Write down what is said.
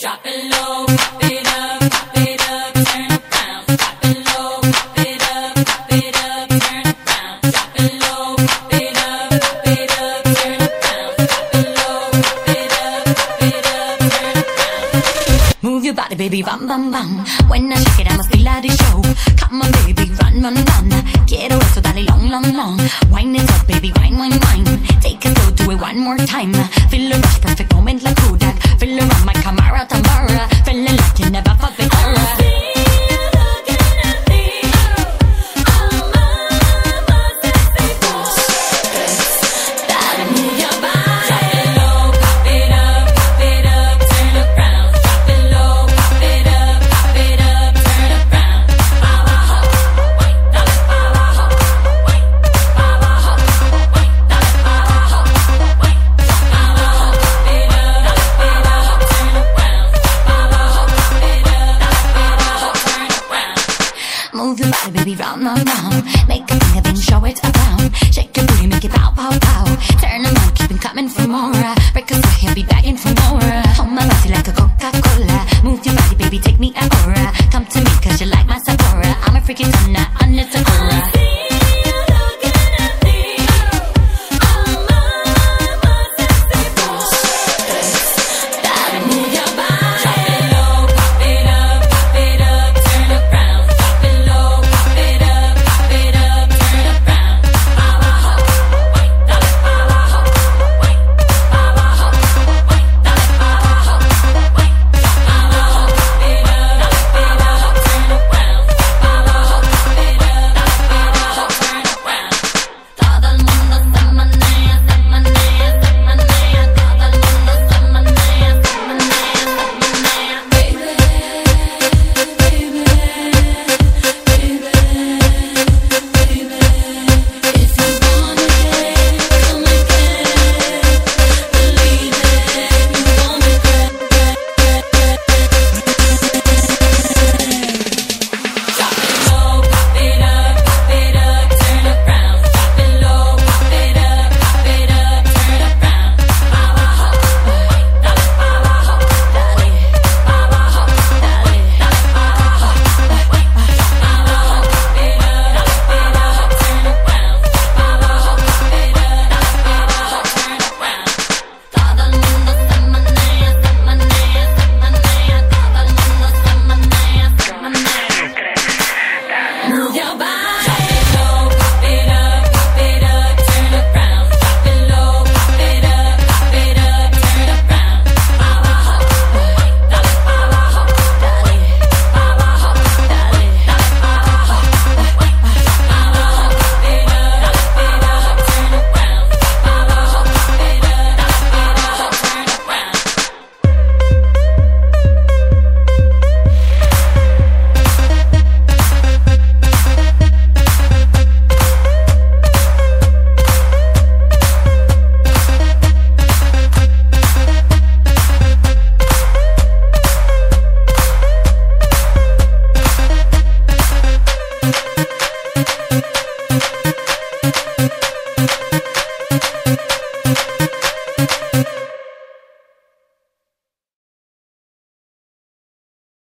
Drop it low, pop it up, pop it up, turn around. Drop it low, pop it up, pop it up, turn around. Drop it low, pop it up, pop it up, turn around. Drop it low, pop it up, pop it up, turn around. Move your body, baby, bum bum bum. When I shake it, I must feel like the show. Come on, baby, run, run, run. Quiero eso, dale long, long, long. Wine it up, baby, wine, wine, wine. Take it slow, do it one more time. Feel the rush, perfect moment like move your body, baby, round, round, round. Make a thing of it, show it around. Shake your booty, make it pow, pow, pow. Turn on, keep it coming for more. Break a sweat, you'll be begging for more. Hold my body like a Coca-Cola. Move your body, baby, take me a aura. Come to me.